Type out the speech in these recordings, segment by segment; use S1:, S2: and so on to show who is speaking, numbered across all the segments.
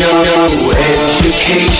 S1: breaking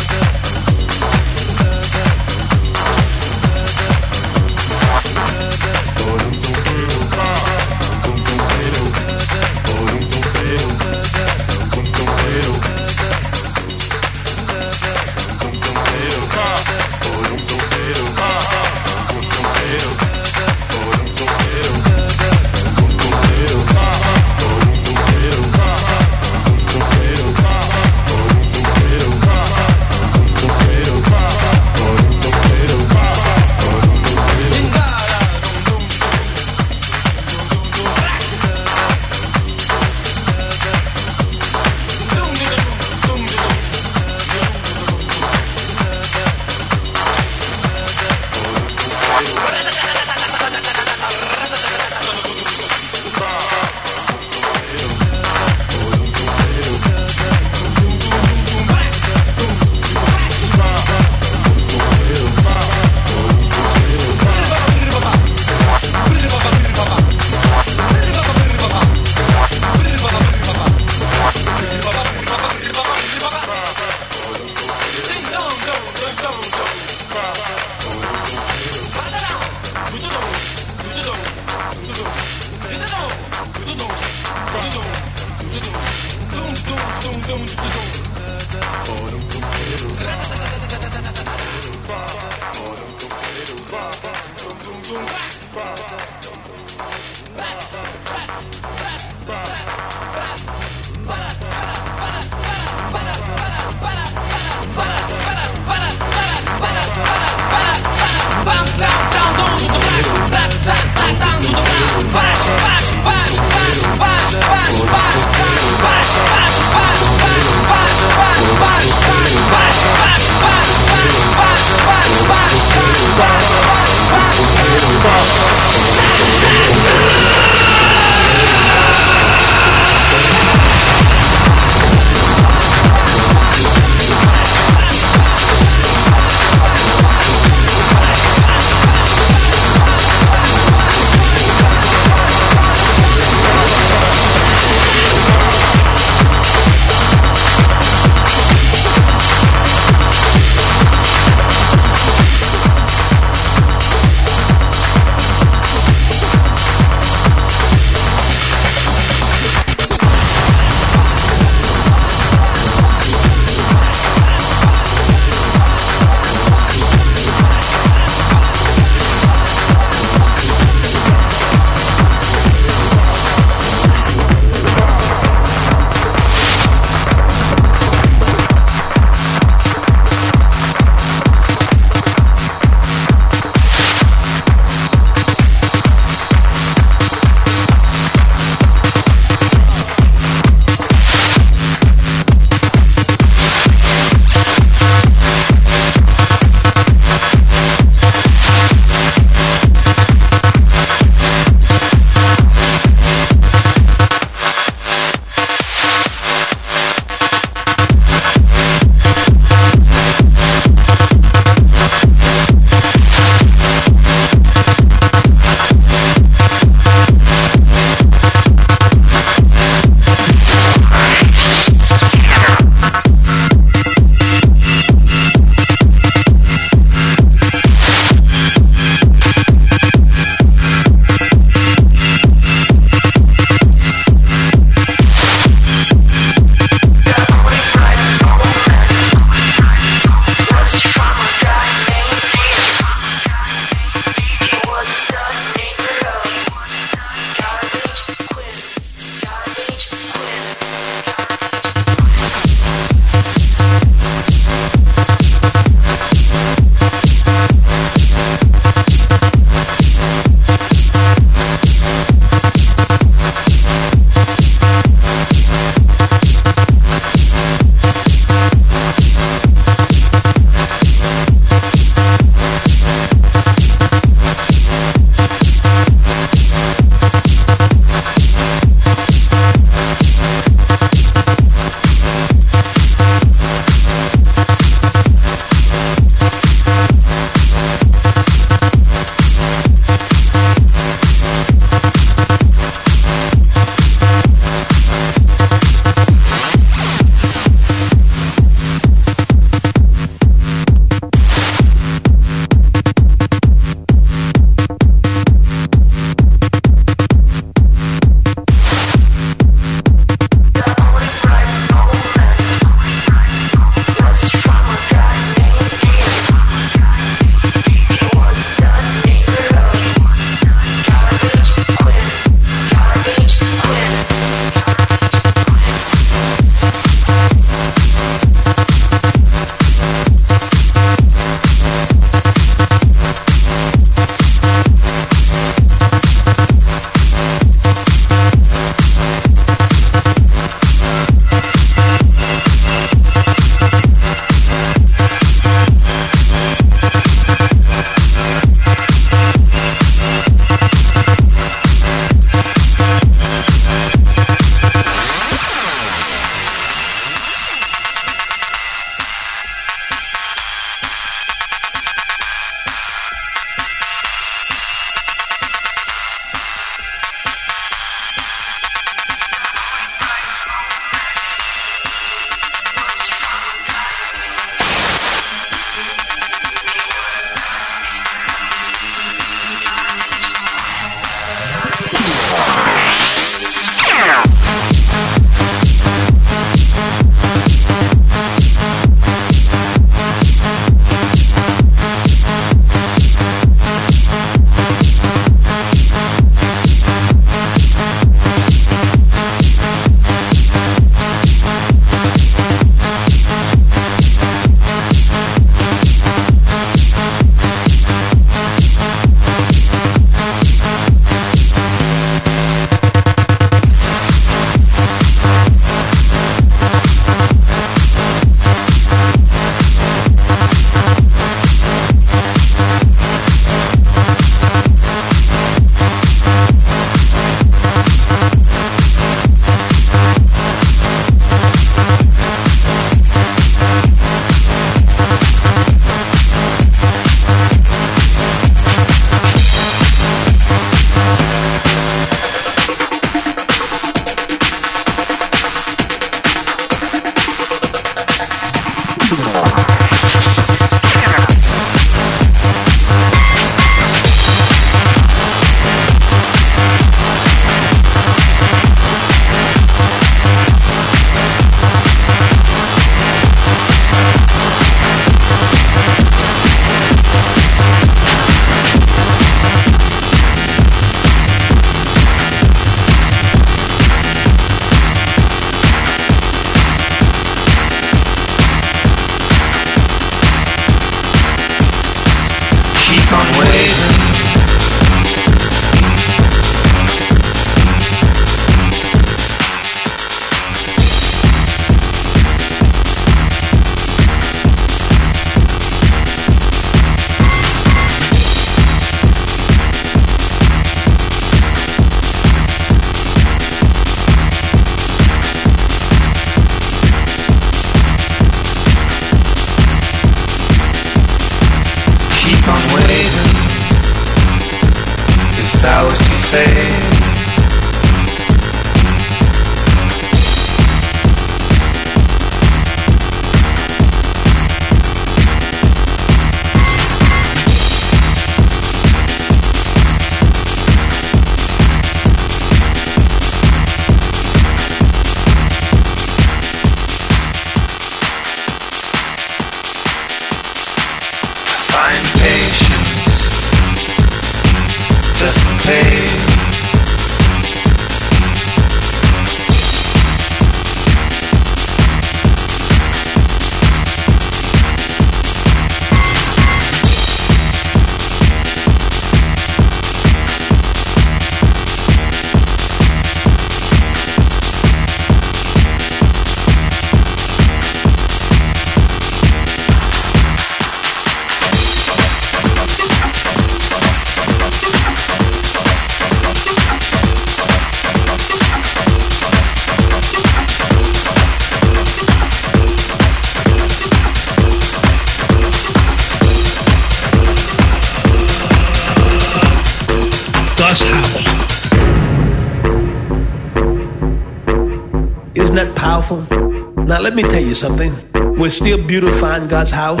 S2: let me tell you something. We're still beautifying God's house.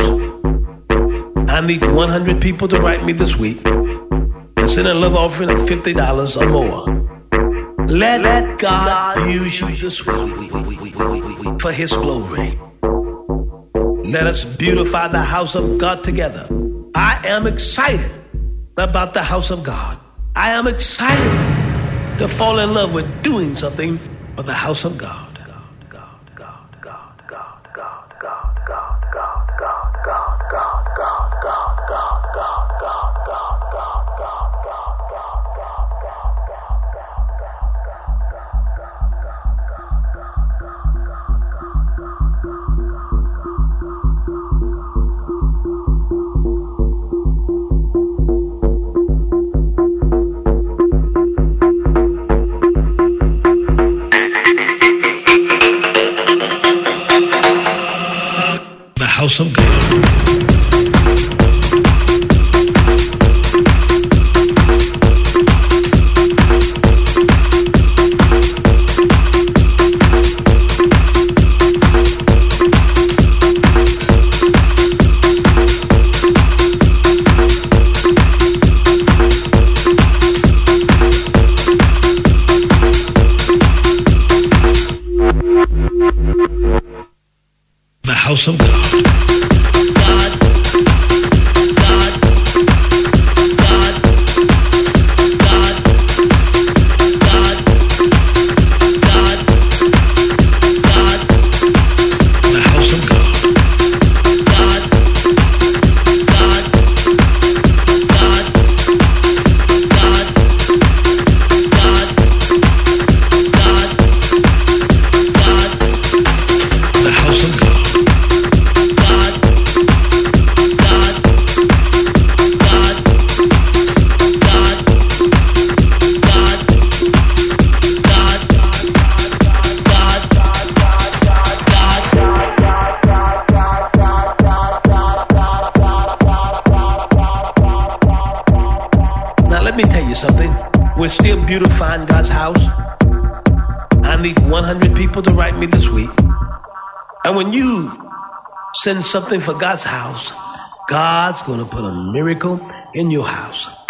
S2: I need 100 people to write me this week and send a love offering of $50 or more. Let, Let God, God use you this week for His glory. Let us beautify the house of God together. I am excited about the house of God. I am excited to fall in love with doing something for the house of God. House of God. Send something for God's house, God's going to put a miracle in your house.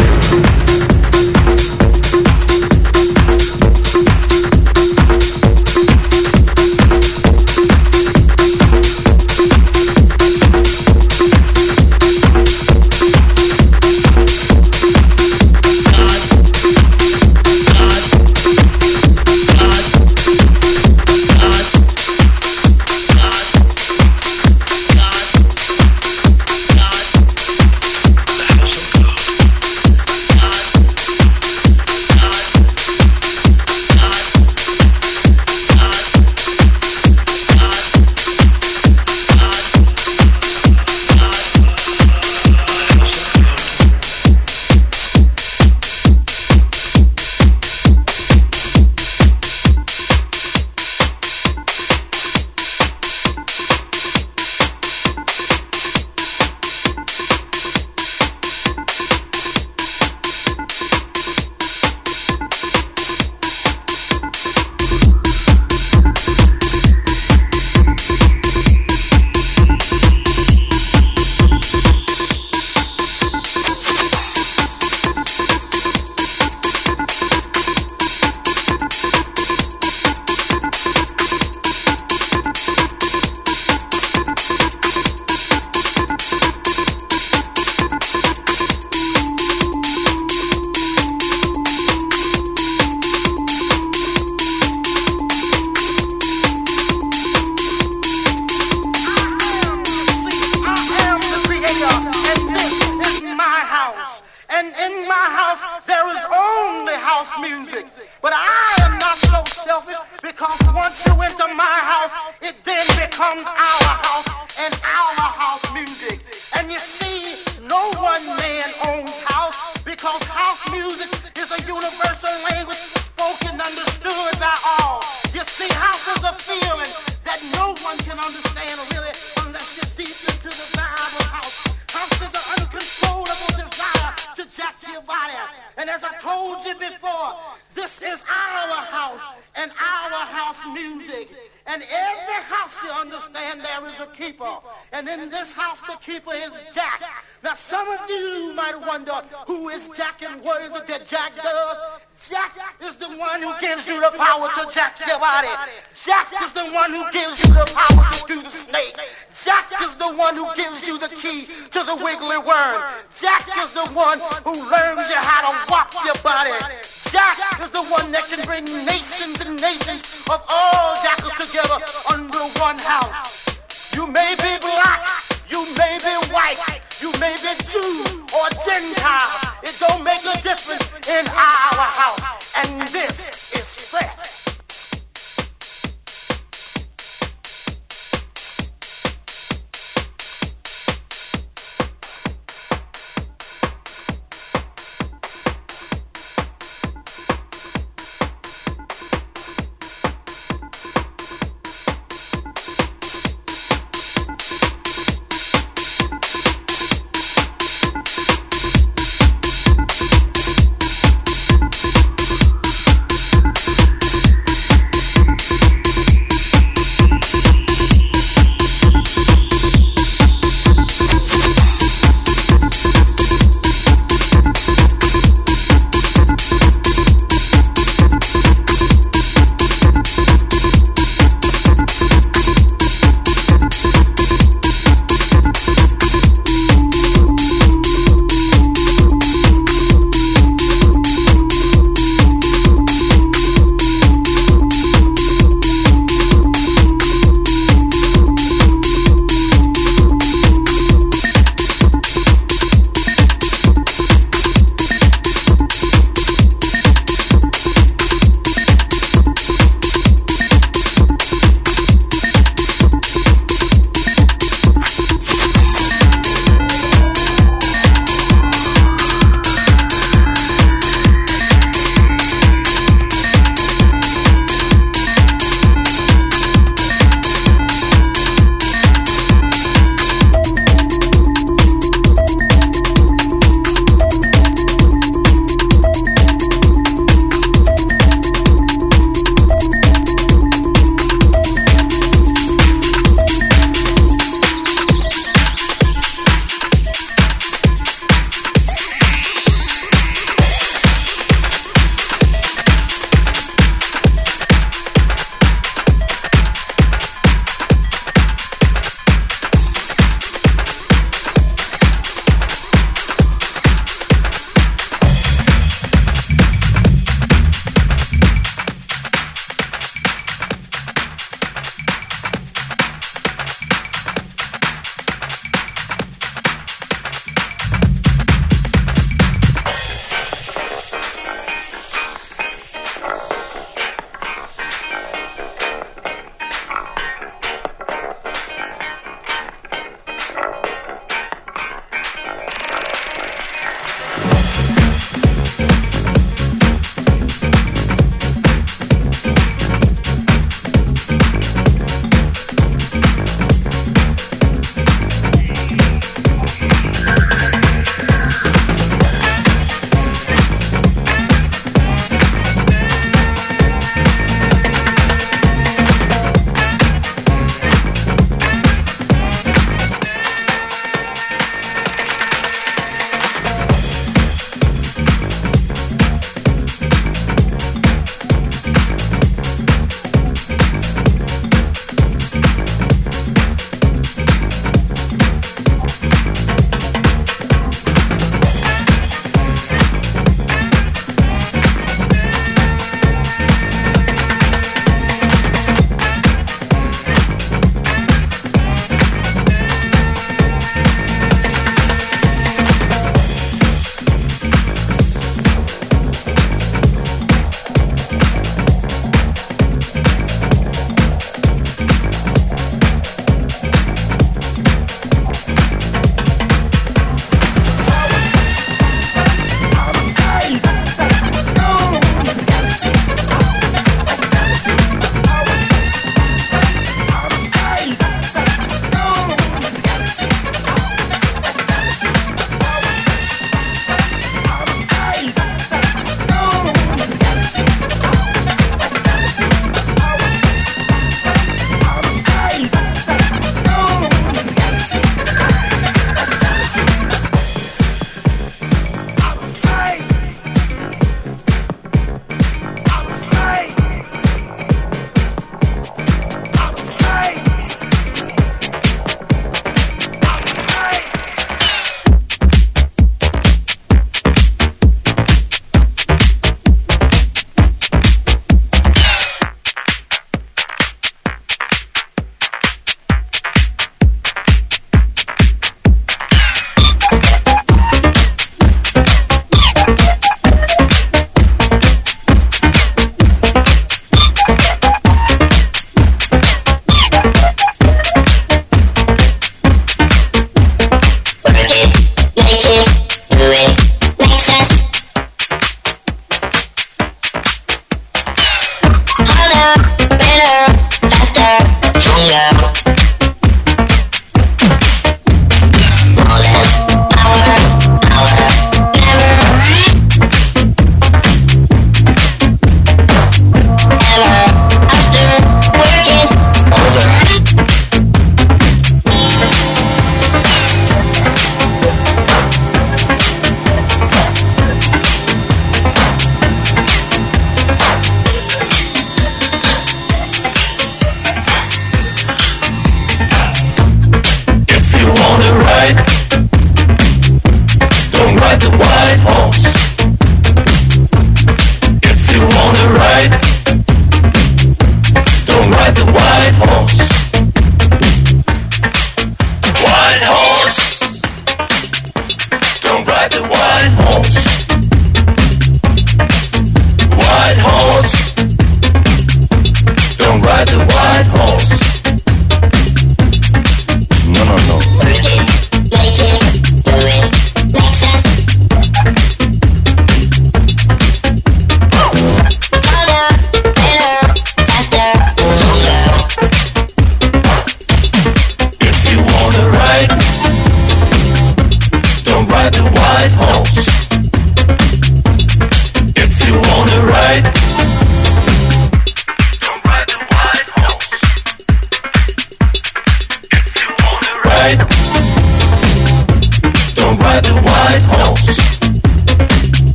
S3: One who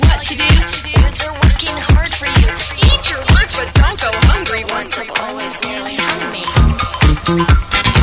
S3: what to do. Kids are working hard for you. Eat your lunch, but don't go hungry. Once I've always nearly hung
S4: me.